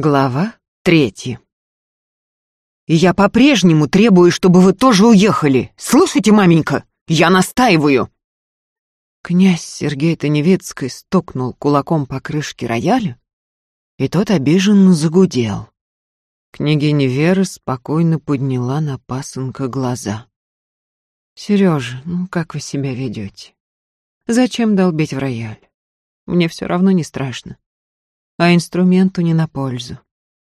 Глава третья. «Я по-прежнему требую, чтобы вы тоже уехали. Слышите, маменька? Я настаиваю!» Князь Сергей Таневецкий стукнул кулаком по крышке рояля, и тот обиженно загудел. Княгиня Вера спокойно подняла на пасынка глаза. «Сережа, ну как вы себя ведете? Зачем долбить в рояль? Мне все равно не страшно а инструменту не на пользу.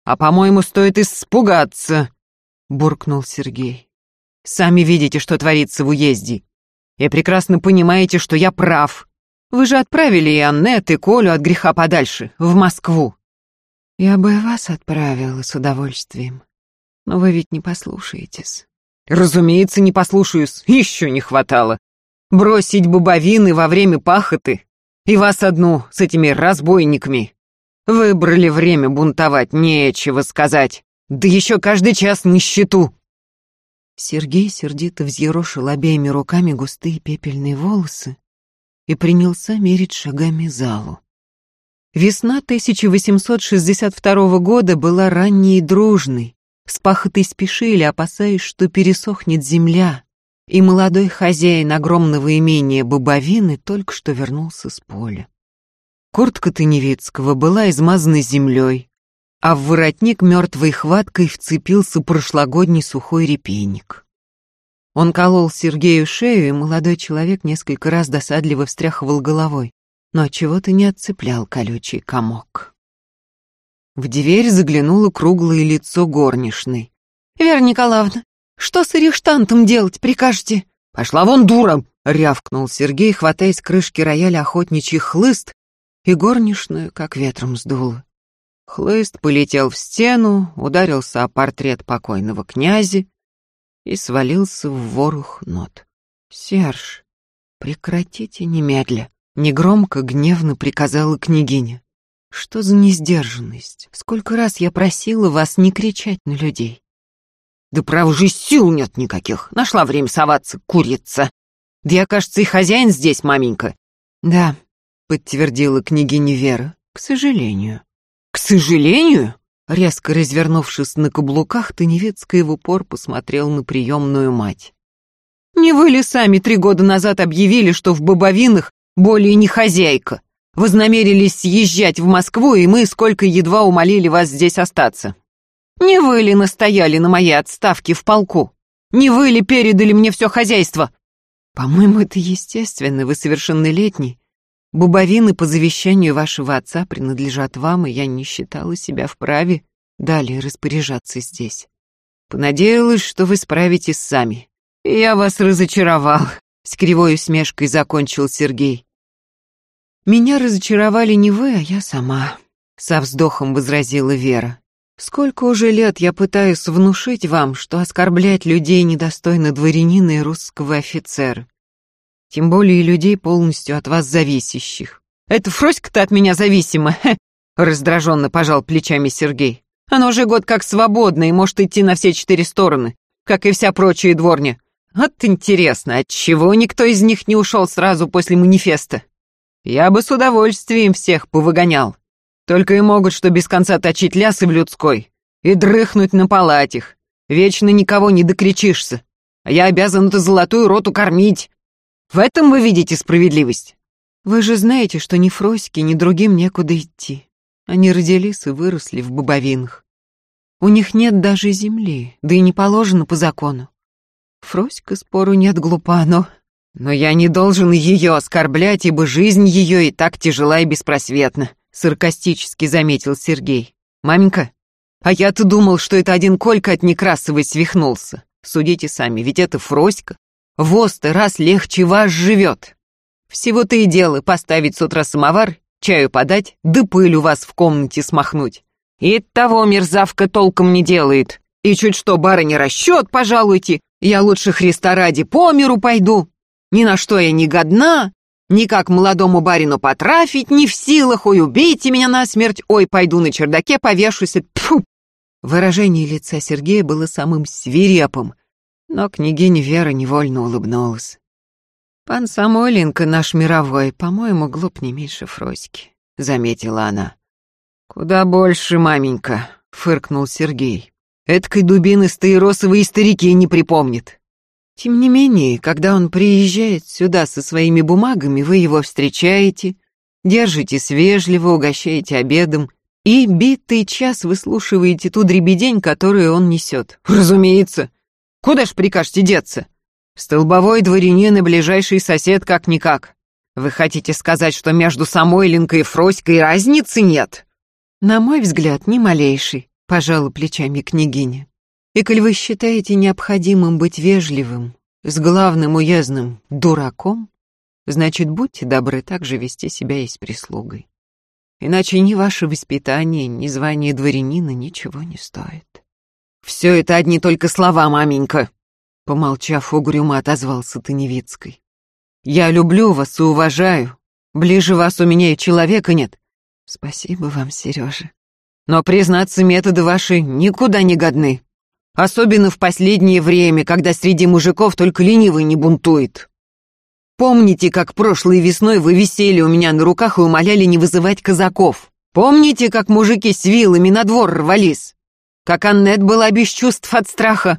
«А, по-моему, стоит испугаться!» — буркнул Сергей. «Сами видите, что творится в уезде. И прекрасно понимаете, что я прав. Вы же отправили и Аннет, и Колю от греха подальше, в Москву». «Я бы вас отправила с удовольствием, но вы ведь не послушаетесь». «Разумеется, не послушаюсь, еще не хватало. Бросить бубовины во время пахоты и вас одну с этими разбойниками. Выбрали время бунтовать, нечего сказать. Да еще каждый час на счету. Сергей сердито взъерошил обеими руками густые пепельные волосы и принялся мерить шагами залу. Весна 1862 года была ранней и дружной. С пахотой спешили, опасаясь, что пересохнет земля, и молодой хозяин огромного имения Бобовины только что вернулся с поля. Куртка Таневицкого была измазана землей, а в воротник мертвой хваткой вцепился прошлогодний сухой репейник. Он колол Сергею шею, и молодой человек несколько раз досадливо встряхивал головой, но чего-то не отцеплял колючий комок. В дверь заглянуло круглое лицо горничной. «Вера Николаевна, что с арештантом делать прикажете?» «Пошла вон, дура!» — рявкнул Сергей, хватая с крышки рояля охотничий хлыст и горничную как ветром сдуло. Хлыст полетел в стену, ударился о портрет покойного князя и свалился в ворох нот. «Серж, прекратите немедля!» — негромко, гневно приказала княгиня. «Что за несдержанность? Сколько раз я просила вас не кричать на людей!» «Да право же сил нет никаких! Нашла время соваться, курица!» «Да я, кажется, и хозяин здесь, маменька!» «Да, подтвердила княгиня Вера. К сожалению. К сожалению? Резко развернувшись на каблуках, Таневецкая в упор посмотрел на приемную мать. «Не вы ли сами три года назад объявили, что в Бобовинах более не хозяйка? Вознамерились съезжать в Москву, и мы сколько едва умолили вас здесь остаться? Не вы ли настояли на моей отставке в полку? Не вы ли передали мне все хозяйство?» «По-моему, это естественно, вы совершеннолетний, Бубовины по завещанию вашего отца принадлежат вам, и я не считала себя вправе далее распоряжаться здесь. Понадеялась, что вы справитесь сами. Я вас разочаровал, с кривой усмешкой закончил Сергей. Меня разочаровали не вы, а я сама, со вздохом возразила Вера. Сколько уже лет я пытаюсь внушить вам, что оскорблять людей недостойно дворянина и русского офицера. Тем более людей, полностью от вас зависящих. Это Фроська-то от меня зависима, раздраженно пожал плечами Сергей. Она уже год как свободна и может идти на все четыре стороны, как и вся прочая дворня. Вот интересно, отчего никто из них не ушел сразу после манифеста? Я бы с удовольствием всех повыгонял. Только и могут, что без конца точить лясы в людской и дрыхнуть на палатях. Вечно никого не докричишься. А я обязан эту золотую роту кормить. В этом вы видите справедливость? Вы же знаете, что ни Фроське, ни другим некуда идти. Они родились и выросли в бобовинах. У них нет даже земли, да и не положено по закону. Фроська, спору нет, глупа, но... Но я не должен ее оскорблять, ибо жизнь ее и так тяжела и беспросветна, саркастически заметил Сергей. Маменька, а я-то думал, что это один Колька от Некрасовой свихнулся. Судите сами, ведь это Фроська, Воз-то раз легче вас живет. Всего-то и дело поставить с утра самовар, чаю подать, да пыль у вас в комнате смахнуть. И того мерзавка толком не делает. И чуть что, барыня, расчет пожалуйте, я лучше Христа ради по миру пойду. Ни на что я не годна, никак молодому барину потрафить, не в силах, ой, убейте меня насмерть, ой, пойду на чердаке повешусь, тьфу. Выражение лица Сергея было самым свирепым, но княгиня Вера невольно улыбнулась. «Пан Самойленко наш мировой, по-моему, глуп не меньше Фроськи», — заметила она. «Куда больше, маменька», — фыркнул Сергей. «Эткой дубины стаиросовые старики не припомнит». Тем не менее, когда он приезжает сюда со своими бумагами, вы его встречаете, держитесь вежливо, угощаете обедом и битый час выслушиваете ту дребедень, которую он несет. Разумеется. Куда ж прикажете деться? Столбовой дворянин и ближайший сосед как-никак. Вы хотите сказать, что между Самойленко и Фроськой разницы нет? На мой взгляд, ни малейший, пожала плечами княгиня. И коль вы считаете необходимым быть вежливым с главным уездным дураком, значит, будьте добры также вести себя и с прислугой. Иначе ни ваше воспитание, ни звание дворянина ничего не стоит. Все это одни только слова, маменька, Помолчав, угрюмо отозвался Таневицкой. «Я люблю вас и уважаю. Ближе вас у меня и человека нет». «Спасибо вам, Сережа. Но, признаться, методы ваши никуда не годны. Особенно в последнее время, когда среди мужиков только ленивый не бунтует. Помните, как прошлой весной вы висели у меня на руках и умоляли не вызывать казаков? Помните, как мужики с вилами на двор рвались? Как Аннет была без чувств от страха?»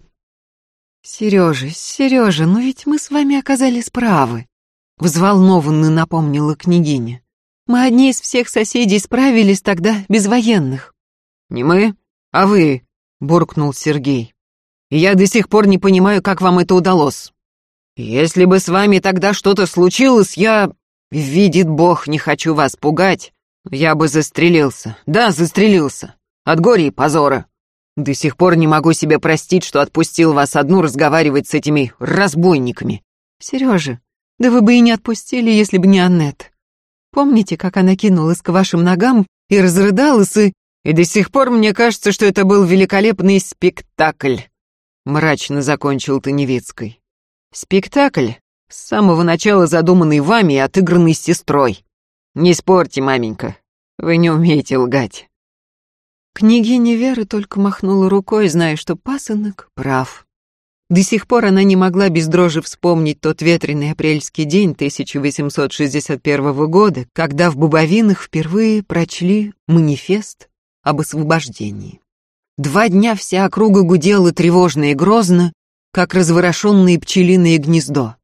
«Сережа, Сережа, но ведь мы с вами оказались правы», — взволнованно напомнила княгиня. «Мы одни из всех соседей справились тогда без военных». «Не мы, а вы», — буркнул Сергей. «Я до сих пор не понимаю, как вам это удалось. Если бы с вами тогда что-то случилось, я... Видит Бог, не хочу вас пугать, я бы застрелился. Да, застрелился. От горя и позора. До сих пор не могу себе простить, что отпустил вас одну разговаривать с этими разбойниками. Сережа, да вы бы и не отпустили, если бы не Аннет. Помните, как она кинулась к вашим ногам и разрыдалась, и... И до сих пор мне кажется, что это был великолепный спектакль. Мрачно закончил Таневицкой. Спектакль, с самого начала задуманный вами и отыгранный сестрой. Не спорьте, маменька, вы не умеете лгать. Княгиня Вера только махнула рукой, зная, что пасынок прав. До сих пор она не могла без дрожи вспомнить тот ветреный апрельский день 1861 года, когда в Бубовинах впервые прочли манифест об освобождении. Два дня вся округа гудела тревожно и грозно, как разворошенное пчелиное гнездо.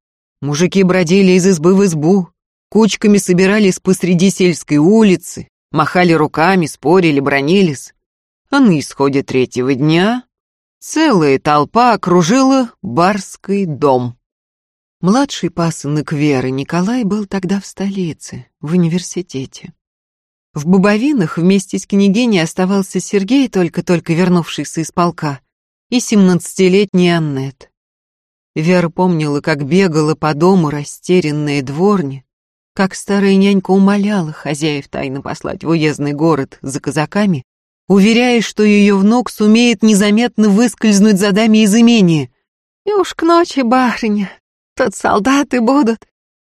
Мужики бродили из избы в избу, кучками собирались посреди сельской улицы, махали руками, спорили, бронились. А на исходе третьего дня целая толпа окружила барский дом. Младший пасынок Веры Николай был тогда в столице, в университете. В Бубовинах вместе с княгиней оставался Сергей, только-только вернувшийся из полка, и семнадцатилетний Аннет. Вера помнила, как бегала по дому растерянная дворня, как старая нянька умоляла хозяев тайно послать в уездный город за казаками, уверяя, что ее внук сумеет незаметно выскользнуть за даме из имения. И уж к ночи, барыня, тут солдаты будут,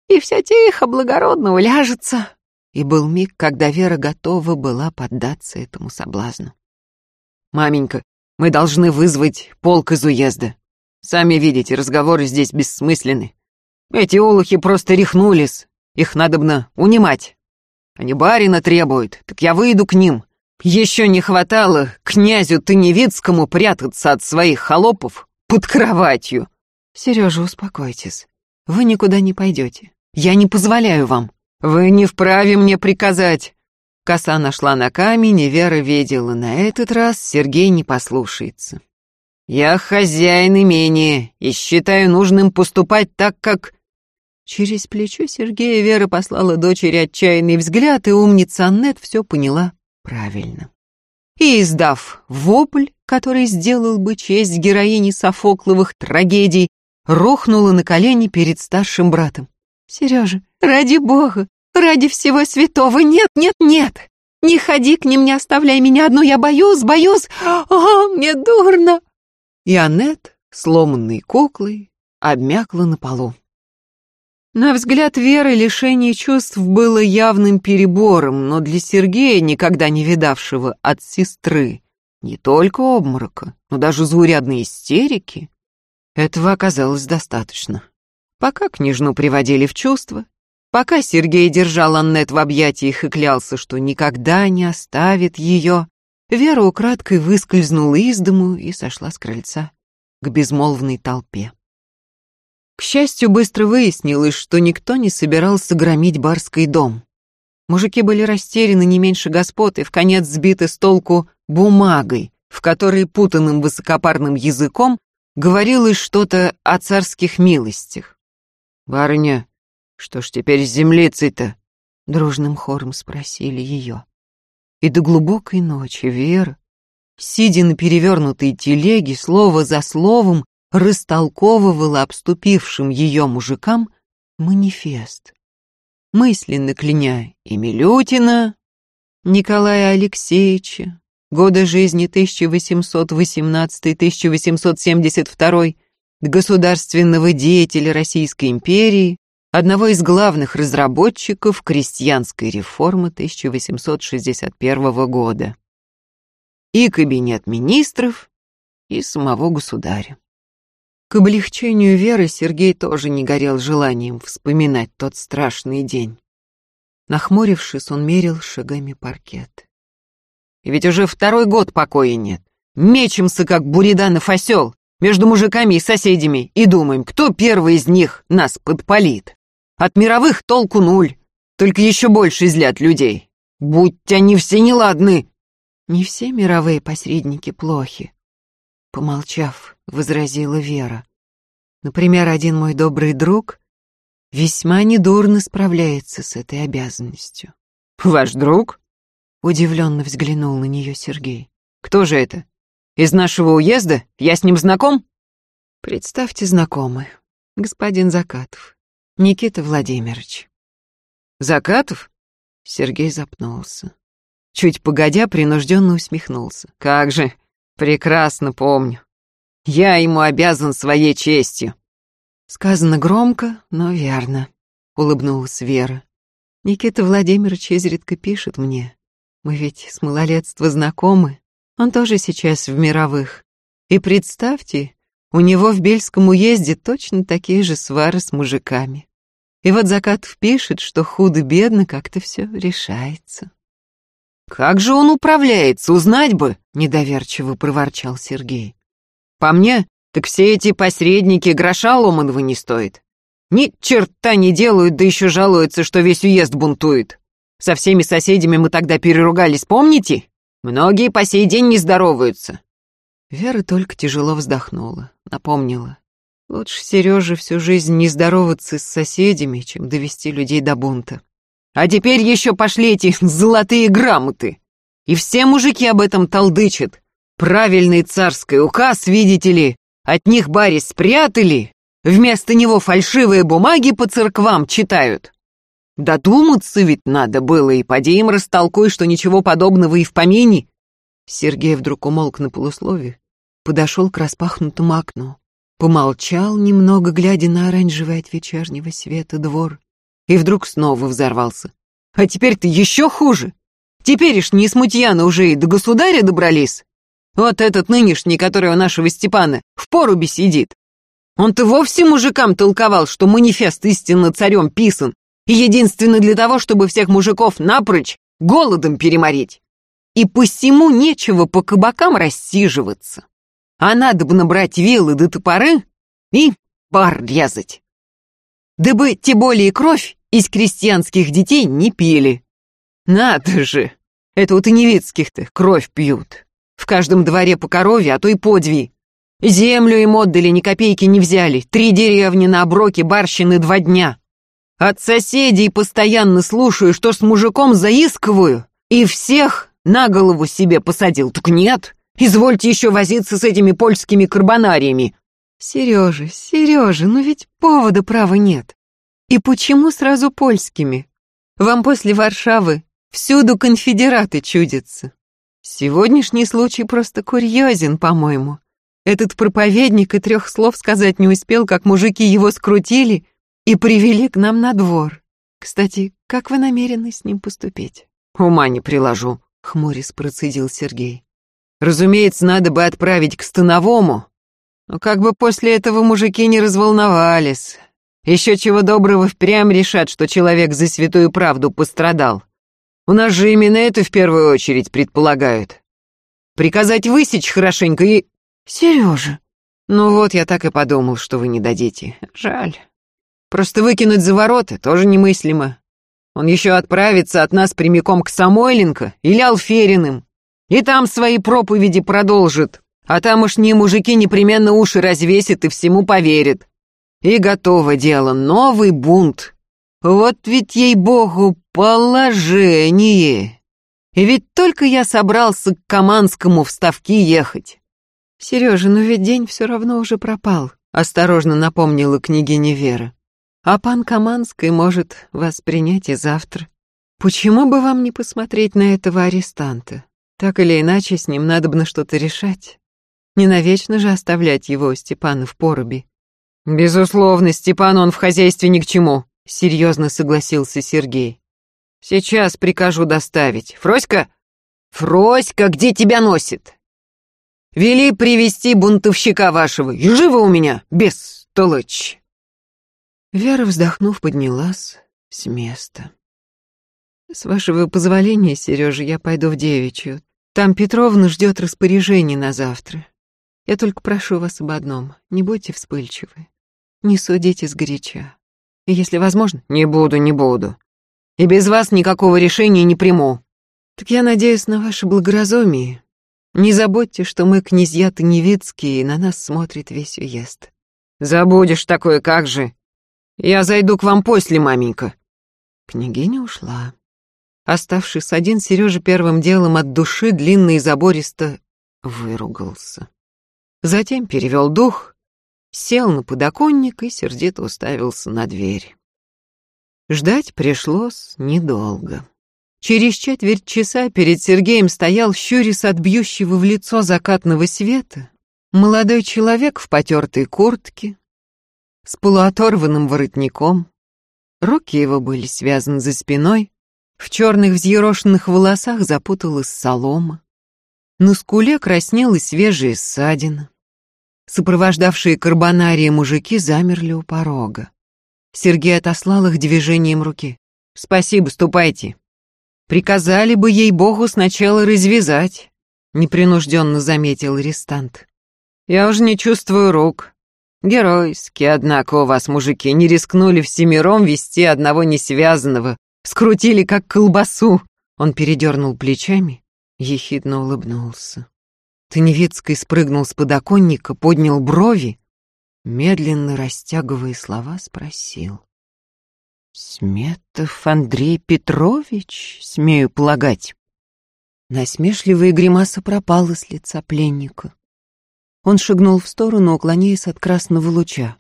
и все тихо, благородно уляжется. И был миг, когда Вера готова была поддаться этому соблазну. «Маменька, мы должны вызвать полк из уезда. Сами видите, разговоры здесь бессмысленны. Эти олухи просто рехнулись, их надобно унимать. Они барина требуют, так я выйду к ним, еще не хватало князю Таневицкому прятаться от своих холопов под кроватью. Сережа, успокойтесь. Вы никуда не пойдете. Я не позволяю вам. Вы не вправе мне приказать. Коса нашла на камень, и Вера видела, на этот раз Сергей не послушается. Я хозяин имения и считаю нужным поступать так, как... Через плечо Сергея Вера послала дочери отчаянный взгляд, и умница Аннет все поняла правильно. И издав вопль, который сделал бы честь героине Софокловых трагедий, рухнула на колени перед старшим братом. «Сережа, ради бога, ради всего святого, нет, нет, нет! Не ходи к ним, не оставляй меня одну, я боюсь, боюсь, а, мне дурно!» И Аннет, сломанной куклой, обмякла на полу. На взгляд Веры лишение чувств было явным перебором, но для Сергея, никогда не видавшего от сестры, не только обморока, но даже заурядной истерики, этого оказалось достаточно. Пока княжну приводили в чувство, Пока Сергей держал Аннет в объятиях и клялся, что никогда не оставит ее, Вера украдкой выскользнула из дому и сошла с крыльца к безмолвной толпе. К счастью, быстро выяснилось, что никто не собирался громить барский дом. Мужики были растеряны не меньше господ и в конец сбиты с толку бумагой, в которой путанным высокопарным языком говорилось что-то о царских милостях. «Барыня, что ж теперь с землицей-то?» — дружным хором спросили ее. И до глубокой ночи Вера, сидя на перевернутой телеге, слово за словом растолковывала обступившим ее мужикам манифест мысленно кляня и Милютина, Николая Алексеевича, года жизни 1818-1872, государственного деятеля Российской империи, одного из главных разработчиков крестьянской реформы 1861 года, и кабинет министров, и самого государя. К облегчению Веры Сергей тоже не горел желанием вспоминать тот страшный день. Нахмурившись, он мерил шагами паркет. И ведь уже второй год покоя нет. Мечемся, как буриданов осел, между мужиками и соседями, и думаем, кто первый из них нас подпалит. От мировых толку нуль, только еще больше злят людей. Будь они все неладны. Не все мировые посредники плохи. Помолчав, возразила Вера. Например, один мой добрый друг весьма недурно справляется с этой обязанностью. Ваш друг? Удивленно взглянул на нее Сергей. Кто же это? Из нашего уезда? Я с ним знаком? Представьте знакомый. Господин Закатов. Никита Владимирович. Закатов? Сергей запнулся. Чуть погодя, принужденно усмехнулся. Как же, прекрасно помню. Я ему обязан своей честью. Сказано громко, но верно, улыбнулась Вера. Никита Владимирович изредка пишет мне. Мы ведь с малолетства знакомы. Он тоже сейчас в мировых. И представьте, у него в Бельском уезде точно такие же свары с мужиками. И вот Закатов пишет, что худо-бедно как-то все решается. «Как же он управляется, узнать бы!» — недоверчиво проворчал Сергей. По мне, так все эти посредники гроша ломаного не стоят. Ни черта не делают, да еще жалуются, что весь уезд бунтует. Со всеми соседями мы тогда переругались, помните? Многие по сей день не здороваются. Вера только тяжело вздохнула, напомнила. Лучше Сереже всю жизнь не здороваться с соседями, чем довести людей до бунта. А теперь еще пошли эти золотые грамоты. И все мужики об этом толдычат. Правильный царский указ, видите ли, от них бари спрятали, вместо него фальшивые бумаги по церквам читают. Додуматься ведь надо было, и поди им растолкуй, что ничего подобного и в помине. Сергей вдруг умолк на полуслове, подошел к распахнутому окну, помолчал немного, глядя на оранжевый от вечернего света двор, и вдруг снова взорвался. А теперь-то еще хуже. Теперь ж не смутьяны уже и до государя добрались. Вот этот нынешний, который у нашего Степана, в поруби сидит. Он-то вовсе мужикам толковал, что манифест истинно царем писан, и единственно для того, чтобы всех мужиков напрочь голодом переморить. И посему нечего по кабакам рассиживаться. А надо бы набрать вилы да топоры и пар резать. Да бы те более кровь из крестьянских детей не пили. Надо же, это у Таневицких-то кровь пьют. В каждом дворе по корове, а то и по две. Землю им отдали, ни копейки не взяли. Три деревни на оброке, барщины два дня. От соседей постоянно слушаю, что с мужиком заискиваю, и всех на голову себе посадил. Так нет, извольте еще возиться с этими польскими карбонариями. Сережа, Сережа, ну ведь повода права нет. И почему сразу польскими? Вам после Варшавы всюду конфедераты чудятся. Сегодняшний случай просто курьезен, по-моему. Этот проповедник и трех слов сказать не успел, как мужики его скрутили и привели к нам на двор. Кстати, как вы намерены с ним поступить? Ума не приложу, хмурясь процедил Сергей. Разумеется, надо бы отправить к Становому, но как бы после этого мужики не разволновались. Еще чего доброго впрямь решат, что человек за святую правду пострадал. У нас же именно это в первую очередь предполагают. Приказать высечь хорошенько и... Сережа. Ну вот, я так и подумал, что вы не дадите. Жаль. Просто выкинуть за ворота тоже немыслимо. Он еще отправится от нас прямиком к Самойленко или Алфериным. И там свои проповеди продолжит. А тамошние мужики непременно уши развесят и всему поверят. И готово дело, новый бунт. Вот ведь, ей-богу, положение. И ведь только я собрался к Каманскому в Ставки ехать. Сережа, но ведь день все равно уже пропал, осторожно напомнила княгиня Вера. А пан Каманский может вас принять и завтра. Почему бы вам не посмотреть на этого арестанта? Так или иначе, с ним надо бы на что-то решать. Не навечно же оставлять его, Степана, в поруби. «Безусловно, Степан он в хозяйстве ни к чему», — серьезно согласился Сергей. «Сейчас прикажу доставить. Фроська? Фроська, где тебя носит? Вели привести бунтовщика вашего. И живо у меня, без толочь». Вера, вздохнув, поднялась с места. «С вашего позволения, Сережа, я пойду в девичью. Там Петровна ждет распоряжений на завтра. Я только прошу вас об одном. Не будьте вспыльчивы. Не судите сгоряча. Если возможно... Не буду, не буду. И без вас никакого решения не приму. Так я надеюсь на ваше благоразумие. Не забудьте, что мы князья-то невидские, и на нас смотрит весь уезд. Забудешь такое, как же. Я зайду к вам после, маменька. Княгиня ушла. Оставшись один, Сережа первым делом от души длинно и забористо выругался. Затем перевел дух сел на подоконник и сердито уставился на дверь. Ждать пришлось недолго. Через четверть часа перед Сергеем стоял щурис от бьющего в лицо закатного света, молодой человек в потертой куртке, с полуоторванным воротником. Руки его были связаны за спиной, в черных взъерошенных волосах запуталась солома. На скуле краснела свежая ссадина. Сопровождавшие карбонарии мужики замерли у порога. Сергей отослал их движением руки. «Спасибо, ступайте». «Приказали бы ей-богу сначала развязать», — непринужденно заметил арестант. «Я уже не чувствую рук. Геройски, однако, у вас, мужики, не рискнули всемиром вести одного несвязанного. Скрутили, как колбасу». Он передернул плечами, ехидно улыбнулся. Таневицкий спрыгнул с подоконника, поднял брови, медленно растягивая слова, спросил. «Сметов Андрей Петрович, смею полагать?» Насмешливая гримаса пропала с лица пленника. Он шагнул в сторону, уклоняясь от красного луча.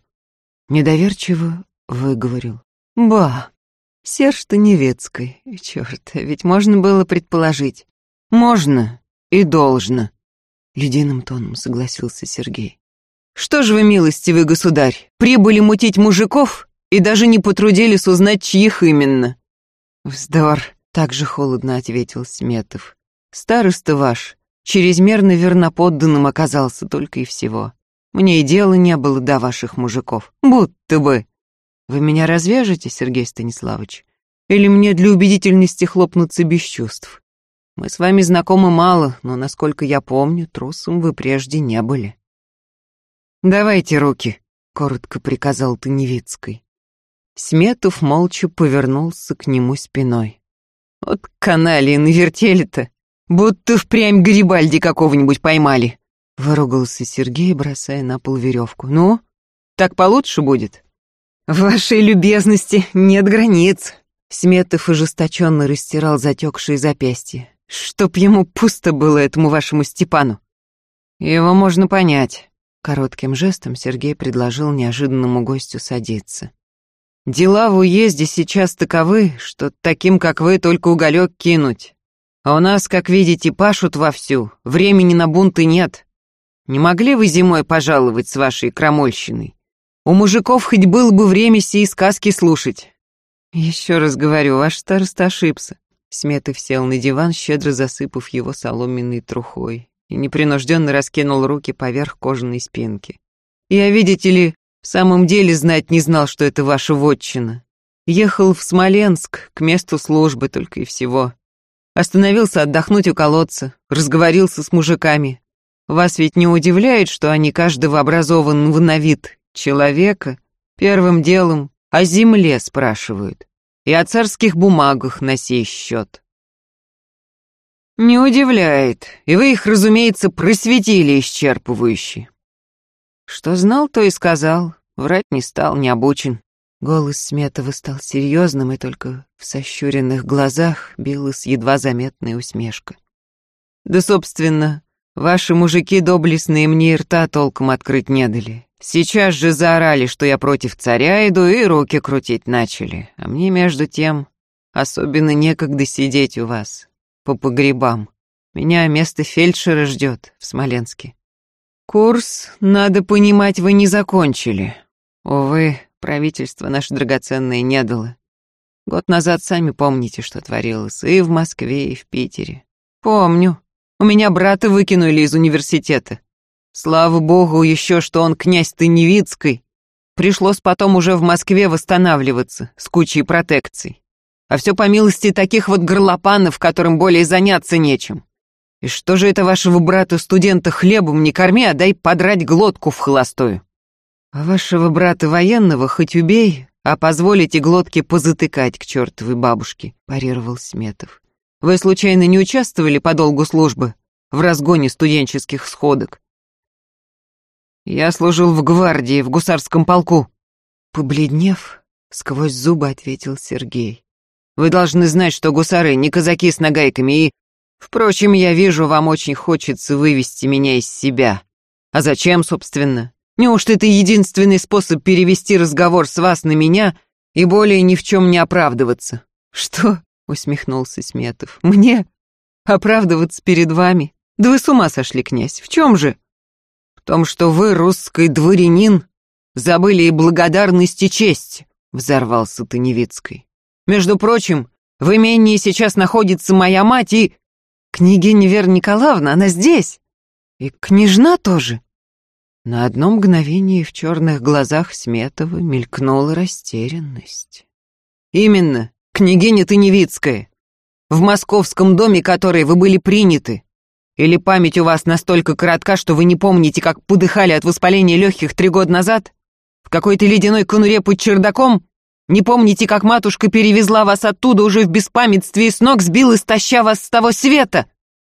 Недоверчиво выговорил. «Ба, Серж Таневецкой, черт, ведь можно было предположить. Можно и должно. Ледяным тоном согласился Сергей. «Что ж вы, милостивый государь, прибыли мутить мужиков и даже не потрудились узнать, чьих именно?» «Вздор», — так же холодно ответил Сметов. «Староста ваш чрезмерно верноподданным оказался только и всего. Мне и дела не было до ваших мужиков, будто бы. Вы меня развяжете, Сергей Станиславович? Или мне для убедительности хлопнуться без чувств? Мы с вами знакомы мало, но, насколько я помню, трусом вы прежде не были. «Давайте руки», — коротко приказал Таневицкой. Сметов молча повернулся к нему спиной. «Вот каналии навертели-то, будто впрямь Гарибальди какого-нибудь поймали», — выругался Сергей, бросая на пол веревку. «Ну, так получше будет?» «Вашей любезности нет границ», — Сметов ожесточенно растирал затекшие запястья. Чтоб ему пусто было этому вашему Степану. Его можно понять. Коротким жестом Сергей предложил неожиданному гостю садиться. Дела в уезде сейчас таковы, что таким, как вы, только уголек кинуть. А у нас, как видите, пашут вовсю, времени на бунты нет. Не могли вы зимой пожаловать с вашей крамольщиной? У мужиков хоть было бы время сей сказки слушать. Еще раз говорю, ваш староста ошибся. Сметов сел на диван, щедро засыпав его соломенной трухой, и непринужденно раскинул руки поверх кожаной спинки. «Я, видите ли, В самом деле знать не знал, что это ваша вотчина. Ехал в Смоленск, к месту службы только и всего. Остановился отдохнуть у колодца, разговорился с мужиками. Вас ведь не удивляет, что они каждого образованного на вид человека первым делом о земле спрашивают и о царских бумагах на сей счет. Не удивляет, и вы их, разумеется, просветили исчерпывающе. Что знал, то и сказал, врать не стал, не обучен. Голос Сметова стал серьезным, и только в сощуренных глазах билась едва заметная усмешка. Да, собственно, ваши мужики доблестные мне и рта толком открыть не дали. Сейчас же заорали, что я против царя иду, и руки крутить начали. А мне, между тем, особенно некогда сидеть у вас, по погребам. Меня место фельдшера ждет в Смоленске. Курс, надо понимать, вы не закончили. Увы, правительство наше драгоценное не дало. Год назад сами помните, что творилось и в Москве, и в Питере. Помню. У меня брата выкинули из университета. Слава богу еще, что он князь Тыневицкой. Пришлось потом уже в Москве восстанавливаться с кучей протекций. А все по милости таких вот горлопанов, которым более заняться нечем. И что же это вашего брата-студента хлебом не корми, а дай подрать глотку в холостую? А вашего брата военного хоть убей, а позволите глотке позатыкать к чертовой бабушке, парировал Сметов. Вы случайно не участвовали по долгу службы в разгоне студенческих сходок? Я служил в гвардии, в гусарском полку. Побледнев, сквозь зубы ответил Сергей. Вы должны знать, что гусары не казаки с нагайками и... Впрочем, я вижу, вам очень хочется вывести меня из себя. А зачем, собственно? Неужто это единственный способ перевести разговор с вас на меня и более ни в чем не оправдываться? Что? Усмехнулся Сметов. Мне? Оправдываться перед вами? Да вы с ума сошли, князь. В чем же? В том, что вы, русский дворянин, забыли и благодарность, и честь, взорвался Таневицкий. Между прочим, в имении сейчас находится моя мать и... Княгиня Вера Николаевна, она здесь. И княжна тоже. На одно мгновение в черных глазах Сметова мелькнула растерянность. «Именно, княгиня Тыневицкая, в московском доме которой вы были приняты. Или память у вас настолько коротка, что вы не помните, как подыхали от воспаления легких три года назад? В какой-то ледяной конуре под чердаком? Не помните, как матушка перевезла вас оттуда уже в беспамятстве и с ног сбил, истоща вас с того света?»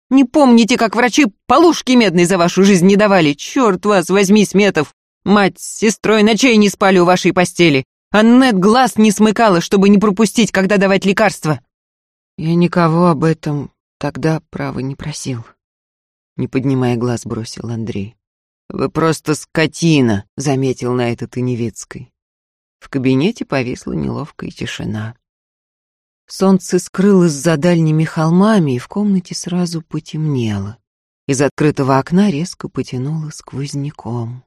Не помните, как врачи полушки медной за вашу жизнь не давали? Черт вас возьми, Сметов! Мать с сестрой ночей не спали у вашей постели. Аннет глаз не смыкала, чтобы не пропустить, когда давать лекарства. Я никого об этом тогда, право, не просил. Не поднимая глаз, бросил Андрей. «Вы просто скотина», — заметил на это Тыневецкой. В кабинете повисла неловкая тишина. Солнце скрылось за дальними холмами, и в комнате сразу потемнело. Из открытого окна резко потянуло сквозняком.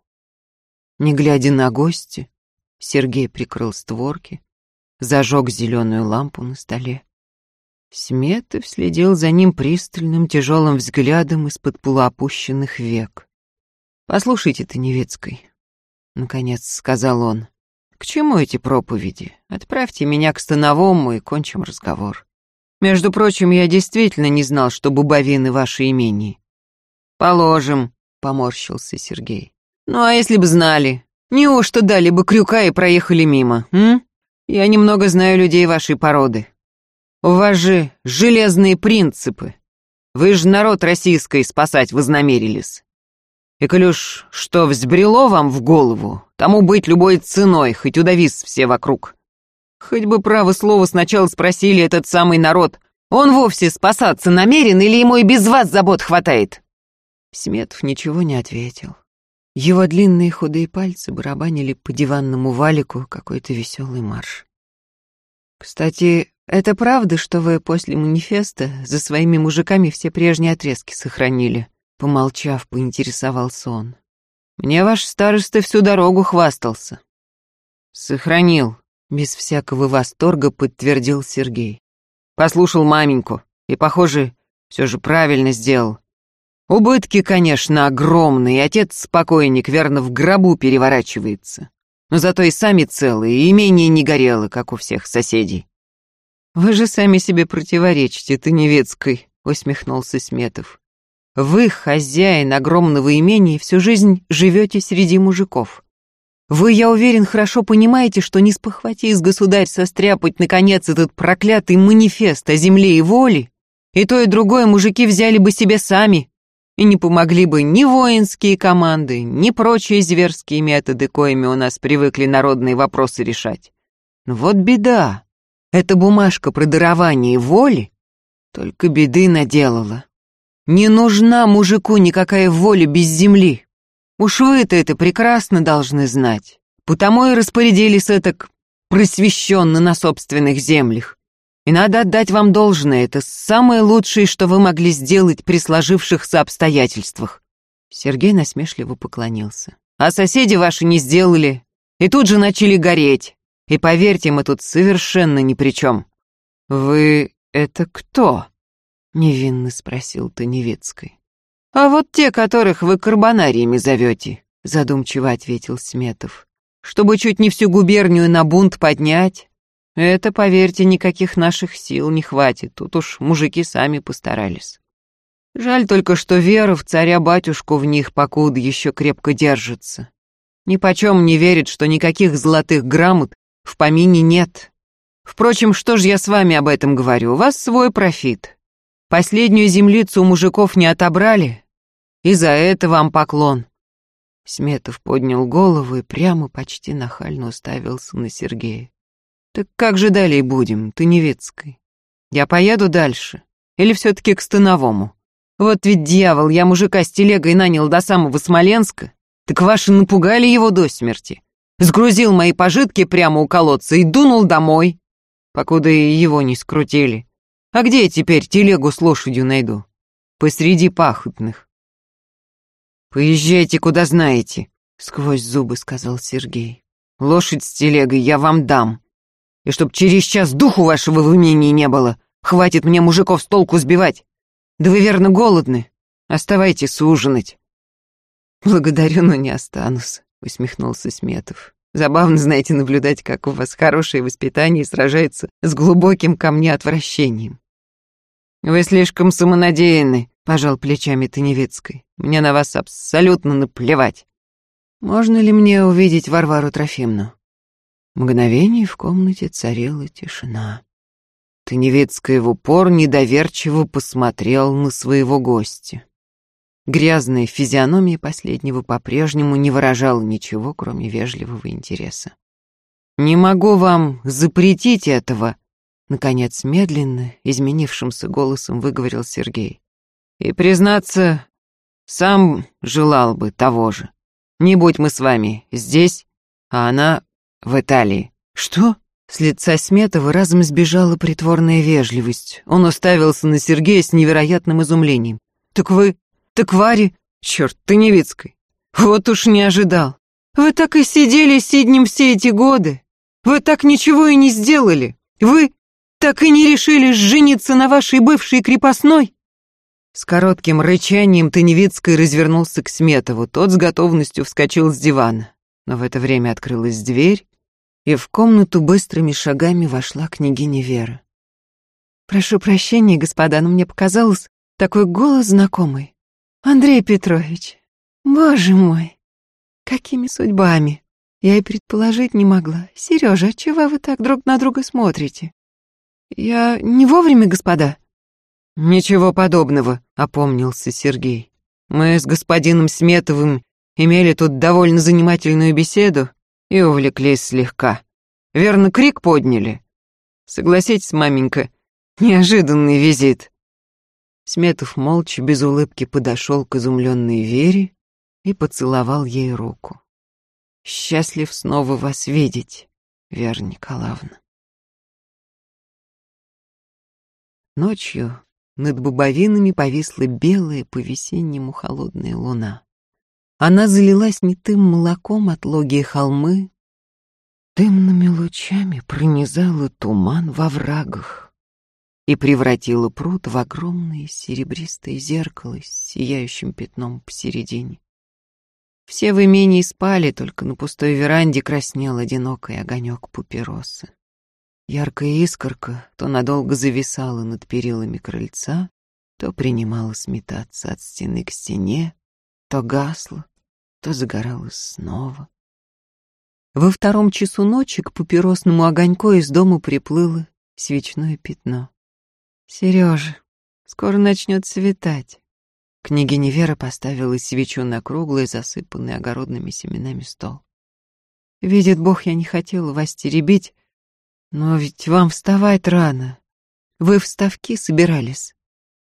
Не глядя на гостя, Сергей прикрыл створки, зажег зеленую лампу на столе. Сметов следил за ним пристальным тяжелым взглядом из-под полуопущенных век. «Послушайте ты, Невецкой», — наконец сказал он, — к чему эти проповеди? Отправьте меня к становому и кончим разговор. Между прочим, я действительно не знал, что бубовины ваши имении. Положим, поморщился Сергей. Ну а если бы знали? Неужто дали бы крюка и проехали мимо, м? Я немного знаю людей вашей породы. У вас же железные принципы. Вы же народ российский спасать вознамерились. И коль уж что взбрело вам в голову, тому быть любой ценой, хоть удавис все вокруг. Хоть бы право слово сначала спросили этот самый народ, он вовсе спасаться намерен или ему и без вас забот хватает?» Сметов ничего не ответил. Его длинные худые пальцы барабанили по диванному валику какой-то веселый марш. «Кстати, это правда, что вы после манифеста за своими мужиками все прежние отрезки сохранили?» Помолчав, поинтересовался он. «Мне ваш староста всю дорогу хвастался». «Сохранил», — без всякого восторга подтвердил Сергей. «Послушал маменьку, и, похоже, все же правильно сделал. Убытки, конечно, огромные, отец-спокойник верно в гробу переворачивается. Но зато и сами целые, и имение не горело, как у всех соседей. «Вы же сами себе противоречите, ты невецкой», — усмехнулся Сметов. «Вы, хозяин огромного имения, всю жизнь живете среди мужиков. Вы, я уверен, хорошо понимаете, что не спохватись, государь, состряпать, наконец, этот проклятый манифест о земле и воле, и то и другое мужики взяли бы себе сами, и не помогли бы ни воинские команды, ни прочие зверские методы, коими у нас привыкли народные вопросы решать. Вот беда. Эта бумажка про дарование воли только беды наделала. Не нужна мужику никакая воля без земли. Уж вы-то это прекрасно должны знать. Потому и распорядились этак просвещенно на собственных землях. И надо отдать вам должное, это самое лучшее, что вы могли сделать при сложившихся обстоятельствах. Сергей насмешливо поклонился. А соседи ваши не сделали, и тут же начали гореть. И поверьте, мы тут совершенно ни при чем. Вы это кто? Невинно спросил Таневецкой. А вот те, которых вы карбонариями зовете, задумчиво ответил Сметов. Чтобы чуть не всю губернию на бунт поднять, это, поверьте, никаких наших сил не хватит, тут уж мужики сами постарались. Жаль только, что вера в царя-батюшку в них покуда еще крепко держится. Ни почем не верит, что никаких золотых грамот в помине нет. Впрочем, что ж я с вами об этом говорю? У вас свой профит. Последнюю землицу у мужиков не отобрали, и за это вам поклон. Сметов поднял голову и прямо почти нахально уставился на Сергея. Так как же далее будем, ты Невецкой? Я поеду дальше? Или все-таки к Становому? Вот ведь дьявол, я мужика с телегой нанял до самого Смоленска. Так ваши напугали его до смерти. Сгрузил мои пожитки прямо у колодца и дунул домой, покуда и его не скрутили. А где я теперь телегу с лошадью найду? Посреди пахотных. «Поезжайте, куда знаете», — сквозь зубы сказал Сергей. «Лошадь с телегой я вам дам. И чтоб через час духу вашего в имении не было. Хватит мне мужиков с толку сбивать. Да вы верно голодны. Оставайтесь ужинать. Благодарю, но не останусь, усмехнулся Сметов. Забавно, знаете, наблюдать, как у вас хорошее воспитание сражается с глубоким ко мне отвращением. Вы слишком самонадеянны, пожал плечами Таневицкой. Мне на вас абсолютно наплевать. Можно ли мне увидеть Варвару Трофимну? Мгновение в комнате царила тишина. Таневецкая в упор недоверчиво посмотрел на своего гостя. Грязная физиономия последнего по-прежнему не выражала ничего, кроме вежливого интереса. «Не могу вам запретить этого», — наконец медленно, изменившимся голосом выговорил Сергей. «И, признаться, сам желал бы того же. Не будь мы с вами здесь, а она в Италии. Что? С лица Сметова разом сбежала притворная вежливость. Он уставился на Сергея с невероятным изумлением. Так вы... так Варе... Черт, ты Невицкой. Вот уж не ожидал. Вы так и сидели сиднем все эти годы. Вы так ничего и не сделали. Вы так и не решили жениться на вашей бывшей крепостной? С коротким рычанием Таневицкой развернулся к Сметову. Тот с готовностью вскочил с дивана. Но в это время открылась дверь, и в комнату быстрыми шагами вошла княгиня Вера. «Прошу прощения, господа, но мне показалось такой голос знакомый. Андрей Петрович, боже мой, какими судьбами! Я и предположить не могла. Сережа, отчего вы так друг на друга смотрите? Я не вовремя, господа?» «Ничего подобного», — опомнился Сергей. «Мы с господином Сметовым имели тут довольно занимательную беседу, и увлеклись слегка. Верно, крик подняли. Согласитесь, маменька, неожиданный визит. Сметов молча, без улыбки подошел к изумленной Вере и поцеловал ей руку. «Счастлив снова вас видеть, Вера Николаевна». Ночью над бубовинами повисла белая по-весеннему холодная луна. Она залилась не тем молоком от логии холмы, дымными лучами пронизала туман во врагах и превратила пруд в огромное серебристое зеркало с сияющим пятном посередине. Все в имении спали, только на пустой веранде краснел одинокий огонек папиросы. Яркая искорка то надолго зависала над перилами крыльца, то принимала сметаться от стены к стене, то гасла, то загоралась снова. Во втором часу ночи к папиросному огоньку из дома приплыло свечное пятно. «Сережа, скоро начнет светать». Княгиня Вера поставила свечу на круглый, засыпанный огородными семенами стол. «Видит Бог, я не хотела вас теребить, но ведь вам вставать рано. Вы в ставки собирались.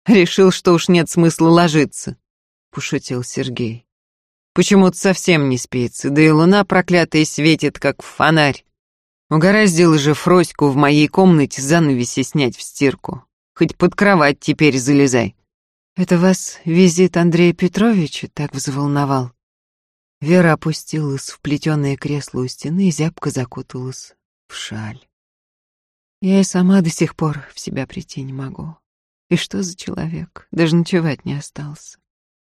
Решил, что уж нет смысла ложиться», — пошутил Сергей. «Почему-то совсем не спится, да и луна проклятая светит, как фонарь. Угораздило же Фроську в моей комнате занавеси снять в стирку. Хоть под кровать теперь залезай». «Это вас визит Андрея Петровича так взволновал?» Вера опустилась в плетеное кресло у стены и зябко закуталась в шаль. Я и сама до сих пор в себя прийти не могу. И что за человек? Даже ночевать не остался.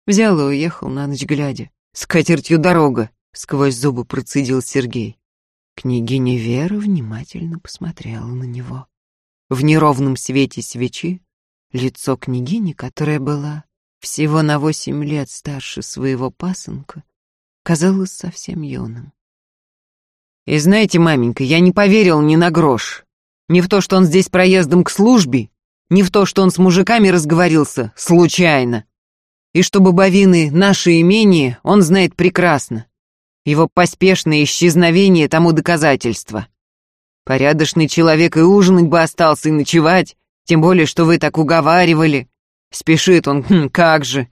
Взял и уехал на ночь глядя. С катертью дорога, сквозь зубы процедил Сергей. Княгиня Вера внимательно посмотрела на него. В неровном свете свечи Лицо княгини, которая была всего на восемь лет старше своего пасынка, казалось совсем юным. «И знаете, маменька, я не поверил ни на грош. Ни в то, что он здесь проездом к службе, ни в то, что он с мужиками разговорился случайно. И что бобовины — наше имение, он знает прекрасно. Его поспешное исчезновение тому доказательство. Порядочный человек и ужинать бы остался, и ночевать, тем более, что вы так уговаривали. Спешит он, хм, как же.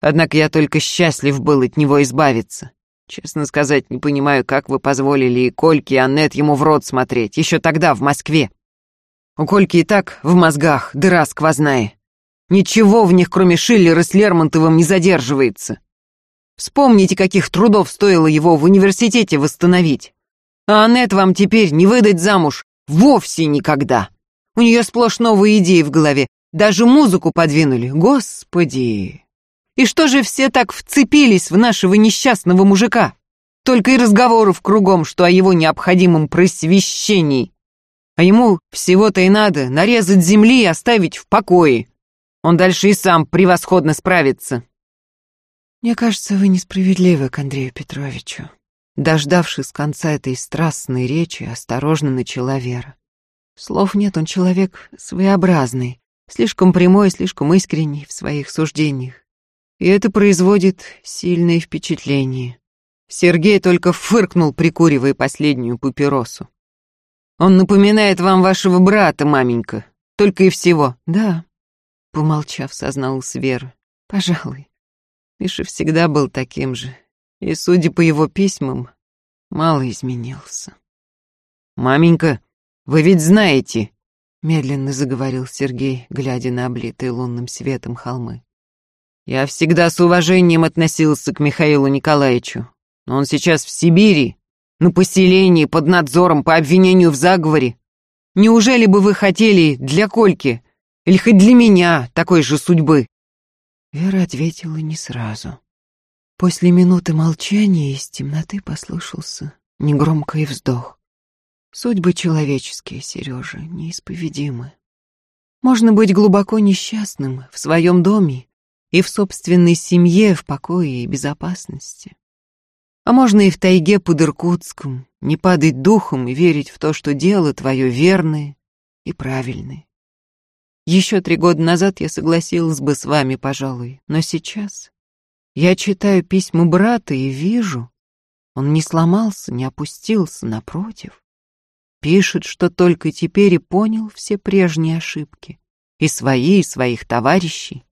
Однако я только счастлив был от него избавиться. Честно сказать, не понимаю, как вы позволили и Кольке, и Аннет ему в рот смотреть, еще тогда, в Москве. У Кольки и так в мозгах дыра сквозная. Ничего в них, кроме Шиллера с Лермонтовым, не задерживается. Вспомните, каких трудов стоило его в университете восстановить. А Аннет вам теперь не выдать замуж вовсе никогда. У нее сплошь новые идеи в голове. Даже музыку подвинули. Господи! И что же все так вцепились в нашего несчастного мужика? Только и разговоров кругом, что о его необходимом просвещении. А ему всего-то и надо нарезать земли и оставить в покое. Он дальше и сам превосходно справится. Мне кажется, вы несправедливы к Андрею Петровичу. Дождавшись конца этой страстной речи, осторожно начала Вера. Слов нет, он человек своеобразный, слишком прямой, слишком искренний в своих суждениях. И это производит сильное впечатление. Сергей только фыркнул, прикуривая последнюю папиросу. «Он напоминает вам вашего брата, маменька, только и всего». «Да», — помолчав, созналась Вера. «Пожалуй. Миша всегда был таким же, и, судя по его письмам, мало изменился». «Маменька», вы ведь знаете, медленно заговорил Сергей, глядя на облитые лунным светом холмы. Я всегда с уважением относился к Михаилу Николаевичу, но он сейчас в Сибири, на поселении, под надзором по обвинению в заговоре. Неужели бы вы хотели для Кольки или хоть для меня такой же судьбы?» Вера ответила не сразу. После минуты молчания из темноты послышался негромкий вздох. Судьбы человеческие, Сережа, неисповедимы. Можно быть глубоко несчастным в своем доме и в собственной семье, в покое и безопасности. А можно и в тайге под Иркутском, не падать духом и верить в то, что дело твое верное и правильное. Еще три года назад я согласилась бы с вами, пожалуй, но сейчас я читаю письма брата и вижу, он не сломался, не опустился, напротив. Пишет, что только теперь и понял все прежние ошибки. И свои, и своих товарищей.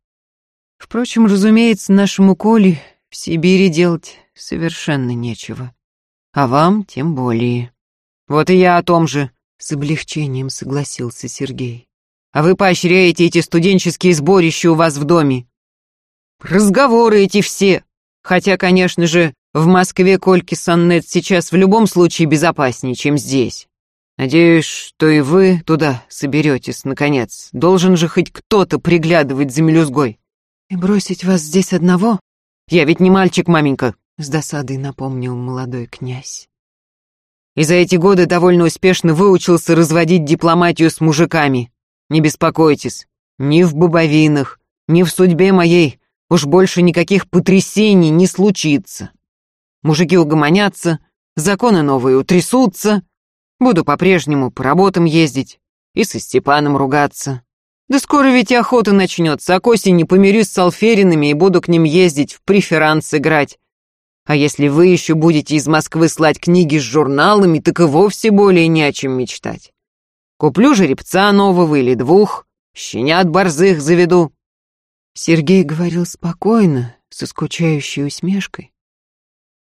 Впрочем, разумеется, нашему Коле в Сибири делать совершенно нечего. А вам тем более. Вот и я о том же, с облегчением согласился Сергей. А вы поощряете эти студенческие сборища у вас в доме. Разговоры эти все. Хотя, конечно же, в Москве Кольки Саннет сейчас в любом случае безопаснее, чем здесь. Надеюсь, что и вы туда соберетесь, наконец. Должен же хоть кто-то приглядывать за мелюзгой. И бросить вас здесь одного? Я ведь не мальчик, маменька. С досадой напомнил молодой князь. И за эти годы довольно успешно выучился разводить дипломатию с мужиками. Не беспокойтесь, ни в бубовинах, ни в судьбе моей уж больше никаких потрясений не случится. Мужики угомонятся, законы новые утрясутся, буду по-прежнему по работам ездить и со Степаном ругаться. Да скоро ведь и охота начнется, а к осени помирюсь с алферинами и буду к ним ездить в преферанс играть. А если вы еще будете из Москвы слать книги с журналами, так и вовсе более не о чем мечтать. Куплю жеребца нового или двух, щенят борзых заведу. Сергей говорил спокойно, со скучающей усмешкой.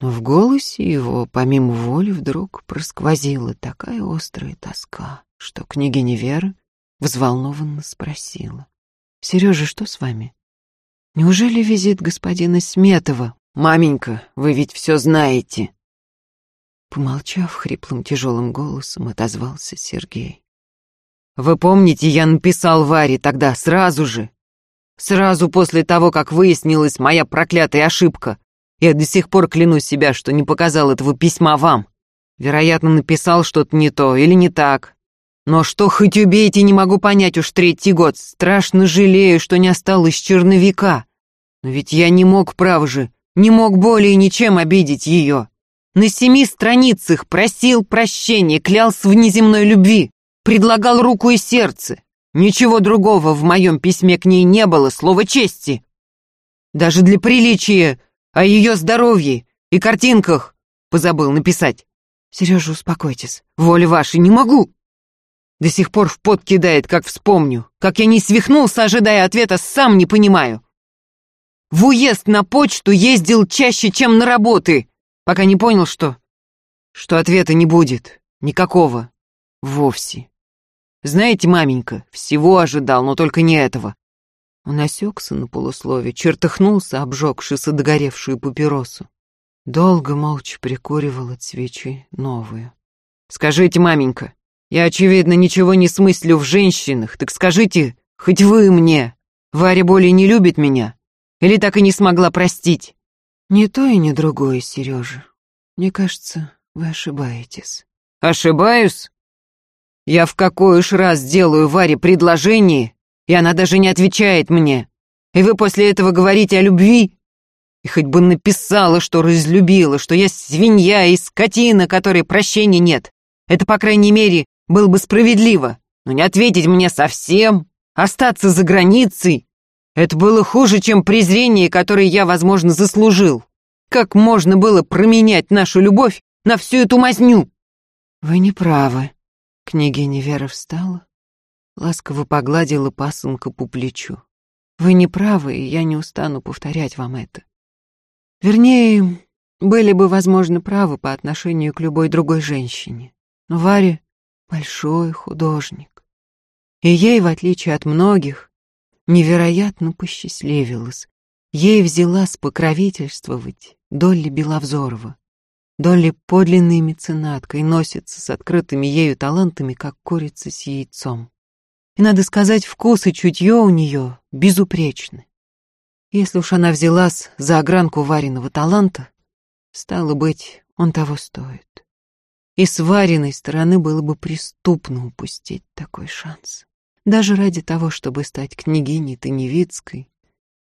Но в голосе его, помимо воли, вдруг просквозила такая острая тоска, что княгиня Вера взволнованно спросила. «Сережа, что с вами? Неужели визит господина Сметова «Маменька, вы ведь все знаете!» Помолчав хриплым тяжелым голосом, отозвался Сергей. «Вы помните, я написал Варе тогда, сразу же? Сразу после того, как выяснилась моя проклятая ошибка. Я до сих пор клянусь себя, что не показал этого письма вам. Вероятно, написал что-то не то или не так. Но что хоть убейте, не могу понять уж третий год. Страшно жалею, что не осталось черновика. Но ведь я не мог, прав же, не мог более ничем обидеть ее. На семи страницах просил прощения, клялся в неземной любви, предлагал руку и сердце. Ничего другого в моем письме к ней не было, слова чести. Даже для приличия о ее здоровье и картинках позабыл написать. Сережа, успокойтесь, воля ваша, не могу. До сих пор в пот кидает, как вспомню. Как я не свихнулся, ожидая ответа, сам не понимаю. В уезд на почту ездил чаще, чем на работы, пока не понял, что... Что ответа не будет. Никакого. Вовсе. Знаете, маменька, всего ожидал, но только не этого. Он осекся на полуслове, чертыхнулся, обжегшись догоревшую папиросу. Долго молча прикуривал от свечи новую. «Скажите, маменька, я, очевидно, ничего не смыслю в женщинах, так скажите, хоть вы мне, Варя более не любит меня?» Или так и не смогла простить?» «Ни то и ни другое, Сережа. Мне кажется, вы ошибаетесь». «Ошибаюсь? Я в какой уж раз делаю Варе предложение, и она даже не отвечает мне. И вы после этого говорите о любви? И хоть бы написала, что разлюбила, что я свинья и скотина, которой прощения нет. Это, по крайней мере, было бы справедливо. Но не ответить мне совсем, остаться за границей, это было хуже, чем презрение, которое я, возможно, заслужил. Как можно было променять нашу любовь на всю эту мазню? Вы не правы. Княгиня Вера встала, ласково погладила пасынка по плечу. Вы не правы, и я не устану повторять вам это. Вернее, были бы, возможно, правы по отношению к любой другой женщине. Но Варя — большой художник. И ей, в отличие от многих, невероятно посчастливилась. Ей взялась покровительствовать Долли Беловзорова. Долли подлинной меценаткой носится с открытыми ею талантами, как курица с яйцом. И, надо сказать, вкус и чутье у нее безупречны. Если уж она взялась за огранку вареного таланта, стало быть, он того стоит. И с вареной стороны было бы преступно упустить такой шанс даже ради того, чтобы стать княгиней Таневицкой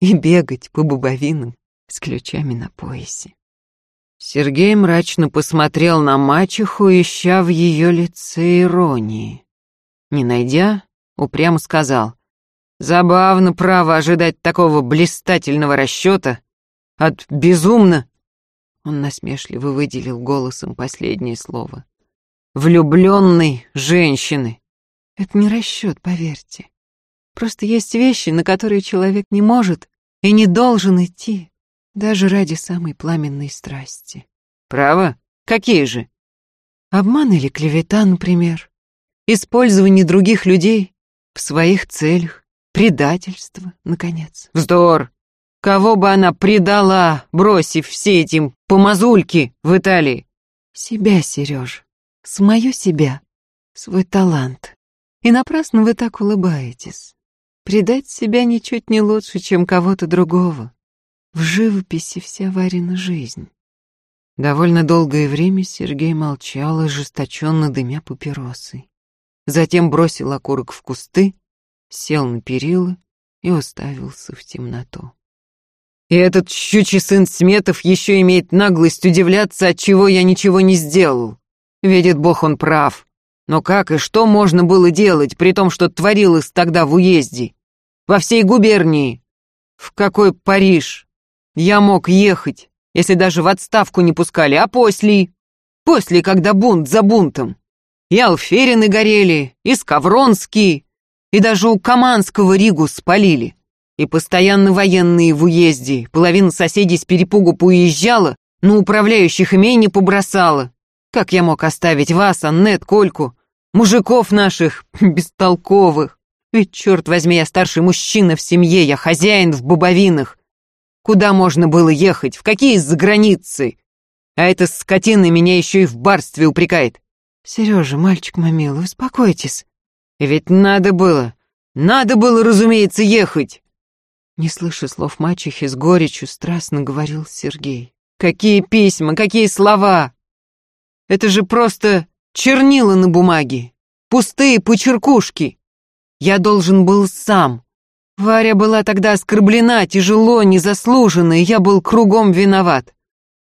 и бегать по бубовинам с ключами на поясе. Сергей мрачно посмотрел на мачеху, ища в ее лице иронии. Не найдя, упрямо сказал, «Забавно право ожидать такого блистательного расчета от безумно...» Он насмешливо выделил голосом последнее слово. «Влюбленной женщины». Это не расчет, поверьте. Просто есть вещи, на которые человек не может и не должен идти, даже ради самой пламенной страсти. Право? Какие же? Обман или клевета, например. Использование других людей в своих целях. Предательство, наконец. Вздор! Кого бы она предала, бросив все эти помазульки в Италии? Себя, Сереж. Самую себя. Свой талант. И напрасно вы так улыбаетесь. Предать себя ничуть не лучше, чем кого-то другого. В живописи вся Варина жизнь. Довольно долгое время Сергей молчал, ожесточенно дымя папиросой. Затем бросил окурок в кусты, сел на перила и уставился в темноту. И этот щучий сын Сметов еще имеет наглость удивляться, от чего я ничего не сделал. Видит Бог, он прав. Но как и что можно было делать, при том, что творилось тогда в уезде? Во всей губернии? В какой Париж? Я мог ехать, если даже в отставку не пускали, а после? После, когда бунт за бунтом. И Алферины горели, и Скавронские, и даже у Каманского Ригу спалили. И постоянно военные в уезде, половина соседей с перепугу поуезжала, но управляющих имей побросала. Как я мог оставить вас, Аннет, Кольку, мужиков наших, бестолковых? Ведь, черт возьми, я старший мужчина в семье, я хозяин в бобовинах. Куда можно было ехать, в какие заграницы? А эта скотина меня еще и в барстве упрекает. Сережа, мальчик мой успокойтесь. Ведь надо было, надо было, разумеется, ехать. Не слыша слов мачехи, с горечью страстно говорил Сергей. Какие письма, какие слова! Это же просто чернила на бумаге, пустые почеркушки. Я должен был сам. Варя была тогда оскорблена, тяжело, незаслуженно, и я был кругом виноват.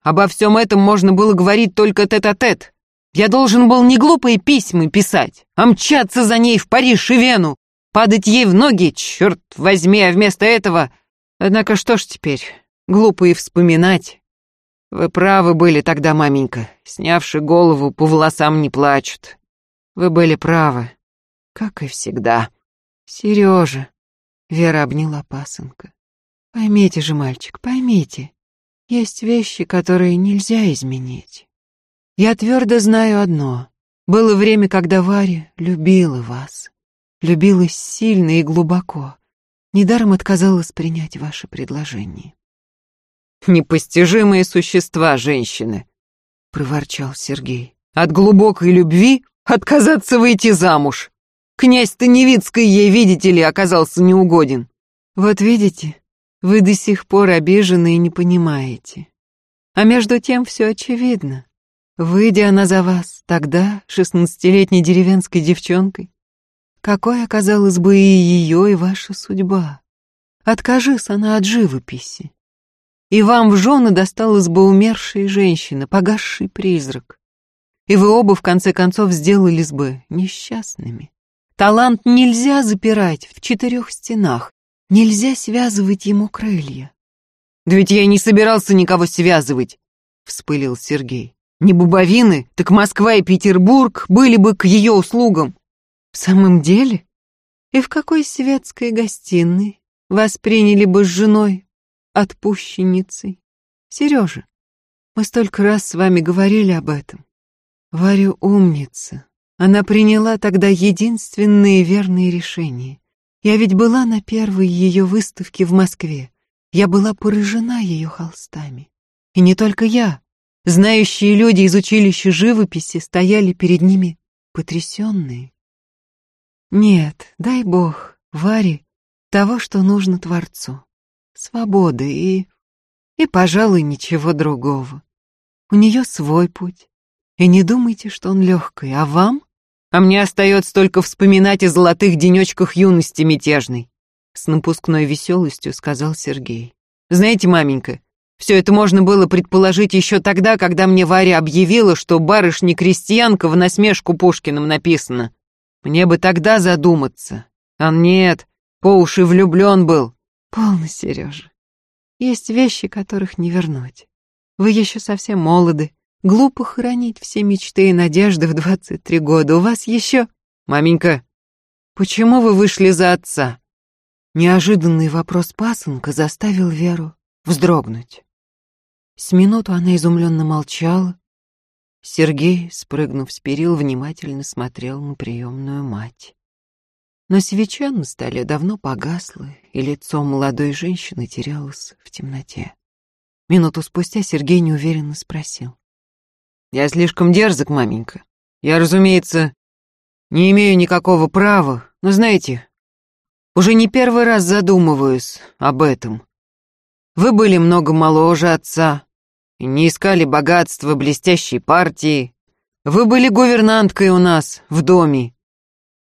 Обо всем этом можно было говорить только тет-а-тет. -тет. Я должен был не глупые письма писать, а мчаться за ней в Париж и Вену, падать ей в ноги, черт возьми, а вместо этого... Однако что ж теперь, глупо и вспоминать. Вы правы были тогда, маменька, снявши голову, по волосам не плачут. Вы были правы, как и всегда. Сережа, Вера обняла пасынка. Поймите же, мальчик, поймите, есть вещи, которые нельзя изменить. Я твердо знаю одно. Было время, когда Варя любила вас. Любила сильно и глубоко. Недаром отказалась принять ваше предложение. «Непостижимые существа, женщины», — проворчал Сергей. «От глубокой любви отказаться выйти замуж. Князь Таневицкий ей, видите ли, оказался неугоден». «Вот видите, вы до сих пор обижены и не понимаете. А между тем все очевидно. Выйдя она за вас, тогда, шестнадцатилетней деревенской девчонкой, какой оказалась бы и ее, и ваша судьба. Откажись она от живописи. И вам в жены досталась бы умершая женщина, погасший призрак. И вы оба, в конце концов, сделались бы несчастными. Талант нельзя запирать в четырех стенах, нельзя связывать ему крылья. «Да ведь я не собирался никого связывать», — вспылил Сергей. Не бубовины, так Москва и Петербург были бы к ее услугам. В самом деле? И в какой светской гостиной восприняли бы с женой отпущенницей? Сережа, мы столько раз с вами говорили об этом. Варю умница. Она приняла тогда единственные верные решения. Я ведь была на первой ее выставке в Москве. Я была поражена ее холстами. И не только я. Знающие люди из училища живописи стояли перед ними потрясенные. Нет, дай бог, Варе, того, что нужно Творцу. Свободы и... и, пожалуй, ничего другого. У нее свой путь. И не думайте, что он легкий, а вам? А мне остается только вспоминать о золотых денечках юности мятежной. С напускной веселостью сказал Сергей. Знаете, маменька, все это можно было предположить еще тогда, когда мне Варя объявила, что барышня-крестьянка в насмешку Пушкиным написано. Мне бы тогда задуматься. А нет, по уши влюблен был. Полно, Сережа. Есть вещи, которых не вернуть. Вы еще совсем молоды. Глупо хранить все мечты и надежды в двадцать три года. У вас еще... Маменька, почему вы вышли за отца? Неожиданный вопрос пасынка заставил Веру вздрогнуть. С минуту она изумленно молчала. Сергей, спрыгнув с перил, внимательно смотрел на приемную мать. Но свеча на столе давно погасла, и лицо молодой женщины терялось в темноте. Минуту спустя Сергей неуверенно спросил. «Я слишком дерзок, маменька. Я, разумеется, не имею никакого права, но, знаете, уже не первый раз задумываюсь об этом. Вы были много моложе отца, не искали богатства, блестящей партии. Вы были гувернанткой у нас в доме.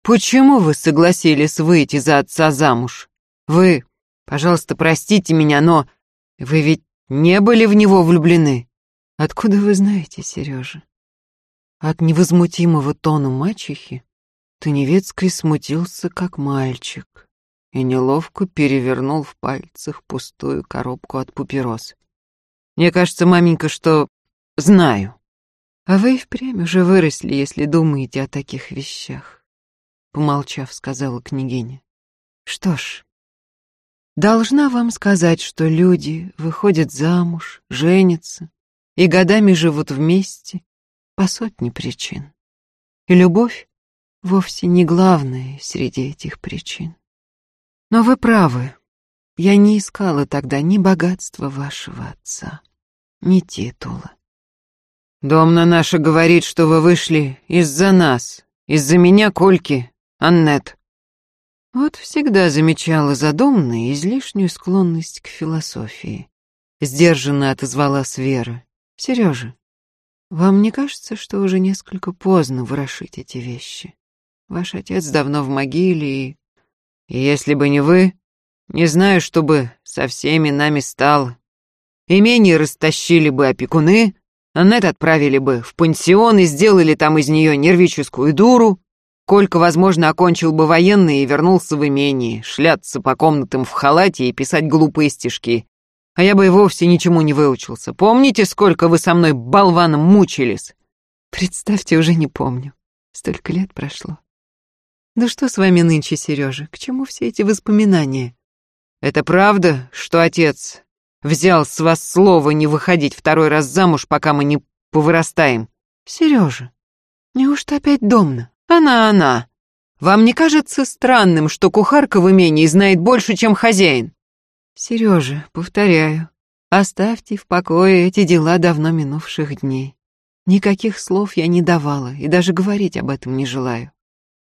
Почему вы согласились выйти за отца замуж? Вы, пожалуйста, простите меня, но вы ведь не были в него влюблены. Откуда вы знаете, Сережа? От невозмутимого тона мачехи Таневецкий смутился, как мальчик, и неловко перевернул в пальцах пустую коробку от папирос. Мне кажется, маменька, что знаю. А вы и впрямь уже выросли, если думаете о таких вещах, помолчав, сказала княгиня. Что ж, должна вам сказать, что люди выходят замуж, женятся и годами живут вместе по сотне причин. И любовь вовсе не главное среди этих причин. Но вы правы. Я не искала тогда ни богатства вашего отца, ни титула. Домна наша говорит, что вы вышли из-за нас, из-за меня, Кольки, Аннет. Вот всегда замечала за Домной излишнюю склонность к философии. Сдержанно отозвалась Вера. Сережа, вам не кажется, что уже несколько поздно ворошить эти вещи? Ваш отец давно в могиле и... И если бы не вы, не знаю, что бы со всеми нами стало. Имение растащили бы опекуны, Аннет отправили бы в пансион и сделали там из нее нервическую дуру. Колька, возможно, окончил бы военный и вернулся в имение, шляться по комнатам в халате и писать глупые стишки. А я бы и вовсе ничему не выучился. Помните, сколько вы со мной болваном мучились? Представьте, уже не помню. Столько лет прошло. Да что с вами нынче, Сережа? К чему все эти воспоминания? Это правда, что отец взял с вас слово не выходить второй раз замуж, пока мы не повырастаем? Сережа, неужто опять домна? Она, она. Вам не кажется странным, что кухарка в имении знает больше, чем хозяин? Сережа, повторяю, оставьте в покое эти дела давно минувших дней. Никаких слов я не давала и даже говорить об этом не желаю.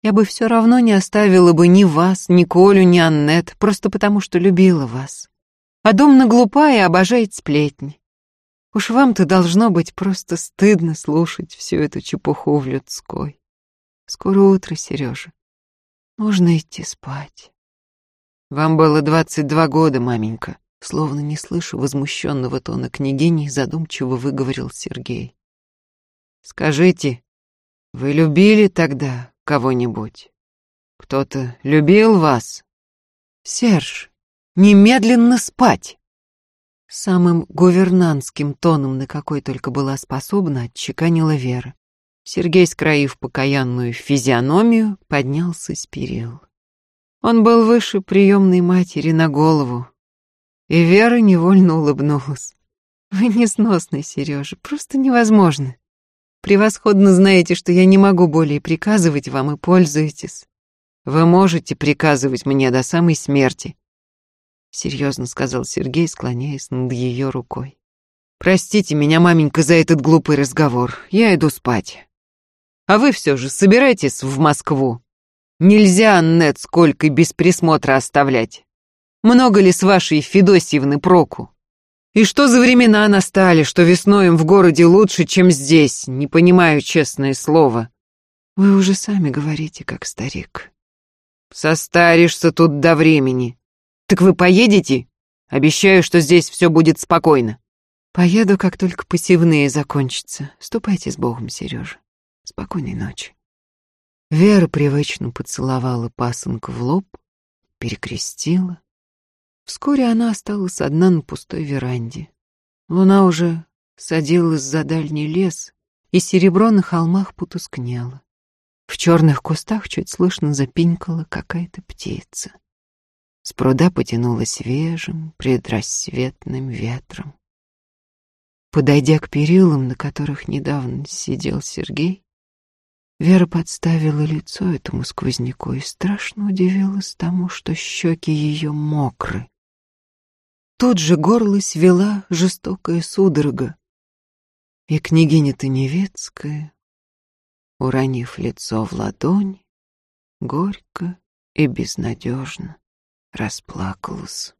Я бы все равно не оставила бы ни вас, ни Колю, ни Аннет, просто потому что любила вас. А Домна глупая обожает сплетни. Уж вам-то должно быть просто стыдно слушать всю эту чепуху в людской. Скоро утро, Сережа. Можно идти спать. Вам было двадцать два года, маменька. Словно не слыша возмущенного тона княгини, задумчиво выговорил Сергей. Скажите, вы любили тогда кого-нибудь? Кто-то любил вас? Серж, немедленно спать! Самым гувернантским тоном, на какой только была способна, отчеканила Вера. Сергей, скроив покаянную физиономию, поднялся с перил. Он был выше приемной матери на голову, и Вера невольно улыбнулась. «Вы несносный, Сережа, просто невозможно. Превосходно знаете, что я не могу более приказывать вам и пользуетесь. Вы можете приказывать мне до самой смерти, серьезно сказал Сергей, склоняясь над ее рукой. Простите меня, маменька, за этот глупый разговор. Я иду спать. А вы все же собирайтесь в Москву. Нельзя Аннет сколько без присмотра оставлять. Много ли с вашей Федосьевны проку? И что за времена настали, что весной им в городе лучше, чем здесь? Не понимаю, честное слово. Вы уже сами говорите, как старик. Состаришься тут до времени. Так вы поедете? Обещаю, что здесь все будет спокойно. Поеду, как только посевные закончатся. Ступайте с Богом, Сережа. Спокойной ночи. Вера привычно поцеловала пасынка в лоб, перекрестила, Вскоре она осталась одна на пустой веранде. Луна уже садилась за дальний лес, и серебро на холмах потускнело. В черных кустах чуть слышно запинькала какая-то птица. С пруда потянуло свежим, предрассветным ветром. Подойдя к перилам, на которых недавно сидел Сергей, Вера подставила лицо этому сквозняку и страшно удивилась тому, что щеки ее мокры. Тут же горло свела жестокая судорога, и княгиня Таневецкая, уронив лицо в ладонь, горько и безнадежно расплакалась.